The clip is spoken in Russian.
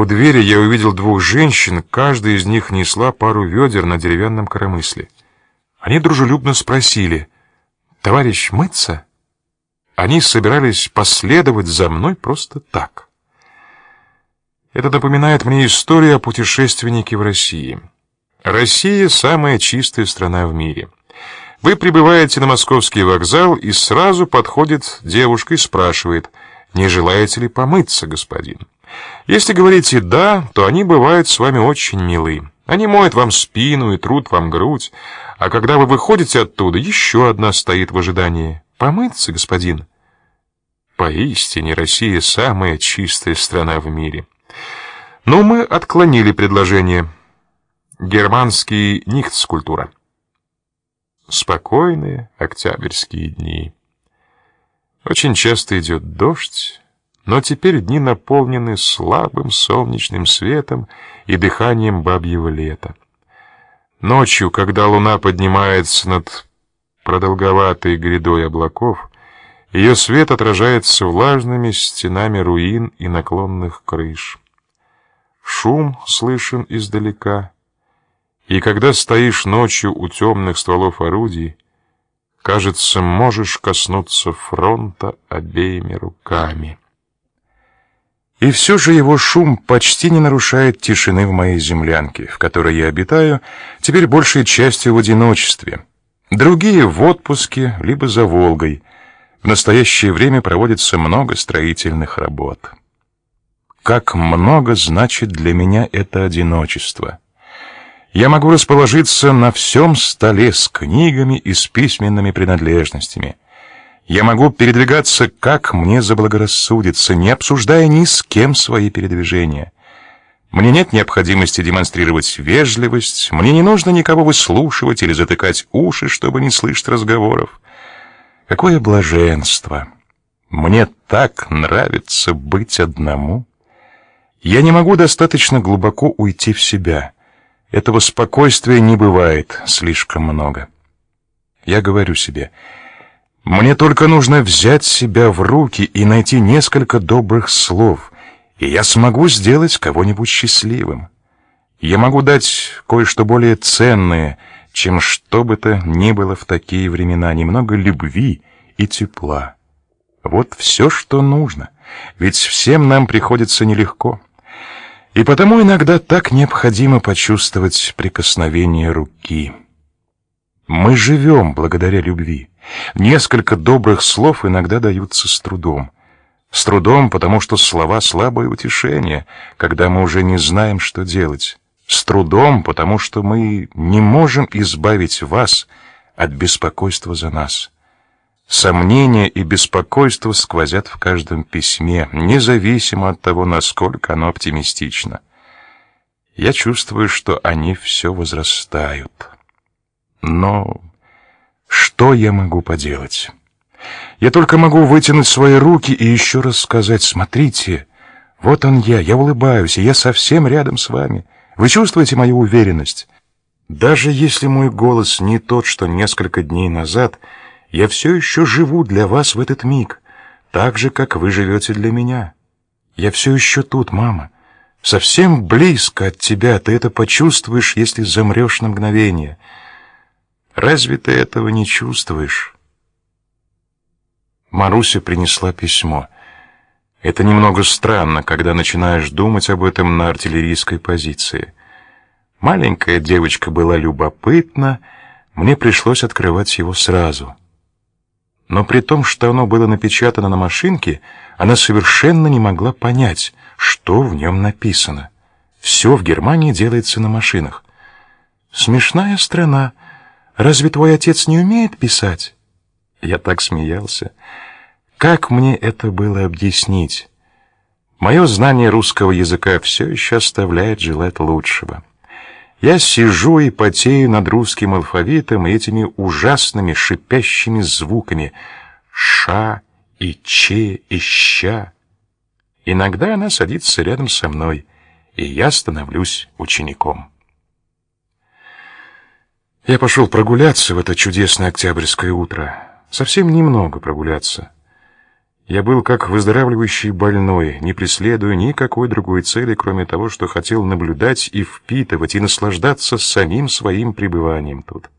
У двери я увидел двух женщин, каждая из них несла пару ведер на деревянном коромысле. Они дружелюбно спросили, «Товарищ, мыться?» Они собирались последовать за мной просто так. Это напоминает мне историю о путешественнике в России. Россия — самая чистая страна в мире. Вы прибываете на московский вокзал, и сразу подходит девушка и спрашивает, не желаете ли помыться, господин? Если говорите «да», то они бывают с вами очень милы. Они моют вам спину и трут вам грудь, а когда вы выходите оттуда, еще одна стоит в ожидании. «Помыться, господин?» Поистине, Россия — самая чистая страна в мире. Но мы отклонили предложение. Германский нихтскультура. Спокойные октябрьские дни. Очень часто идет дождь, но теперь дни наполнены слабым солнечным светом и дыханием бабьего лета. Ночью, когда луна поднимается над продолговатой грядой облаков, ее свет отражается влажными стенами руин и наклонных крыш. Шум слышен издалека, и когда стоишь ночью у темных стволов орудий, кажется, можешь коснуться фронта обеими руками. И все же его шум почти не нарушает тишины в моей землянке, в которой я обитаю, теперь большей частью в одиночестве. Другие в отпуске, либо за Волгой. В настоящее время проводится много строительных работ. Как много значит для меня это одиночество. Я могу расположиться на всем столе с книгами и с письменными принадлежностями. Я могу передвигаться, как мне заблагорассудится, не обсуждая ни с кем свои передвижения. Мне нет необходимости демонстрировать вежливость, мне не нужно никого выслушивать или затыкать уши, чтобы не слышать разговоров. Какое блаженство! Мне так нравится быть одному. Я не могу достаточно глубоко уйти в себя. Этого спокойствия не бывает слишком много. Я говорю себе, мне только нужно взять себя в руки и найти несколько добрых слов, и я смогу сделать кого-нибудь счастливым. Я могу дать кое-что более ценное, чем что бы то ни было в такие времена, немного любви и тепла. Вот все, что нужно, ведь всем нам приходится нелегко. И потому иногда так необходимо почувствовать прикосновение руки. Мы живем благодаря любви. Несколько добрых слов иногда даются с трудом. С трудом, потому что слова слабое утешение, когда мы уже не знаем, что делать. С трудом, потому что мы не можем избавить вас от беспокойства за нас. Сомнения и беспокойство сквозят в каждом письме, независимо от того, насколько оно оптимистично. Я чувствую, что они все возрастают. Но что я могу поделать? Я только могу вытянуть свои руки и еще раз сказать: "Смотрите, вот он я, я улыбаюсь, и я совсем рядом с вами. Вы чувствуете мою уверенность? Даже если мой голос не тот, что несколько дней назад, я все еще живу для вас в этот миг, так же, как вы живете для меня. Я все еще тут, мама. Совсем близко от тебя, ты это почувствуешь, если замрешь на мгновение. Разве ты этого не чувствуешь? Маруся принесла письмо. Это немного странно, когда начинаешь думать об этом на артиллерийской позиции. Маленькая девочка была любопытна, мне пришлось открывать его сразу. Но при том, что оно было напечатано на машинке, она совершенно не могла понять, что в нем написано. Все в Германии делается на машинах. Смешная страна. Разве твой отец не умеет писать? Я так смеялся. Как мне это было объяснить? Мое знание русского языка все еще оставляет желать лучшего. Я сижу и потею над русским алфавитом и этими ужасными шипящими звуками «ша» и «че» и «ща». Иногда она садится рядом со мной, и я становлюсь учеником. Я пошел прогуляться в это чудесное октябрьское утро. Совсем немного прогуляться. Я был как выздоравливающий больной, не преследуя никакой другой цели, кроме того, что хотел наблюдать и впитывать, и наслаждаться самим своим пребыванием тут.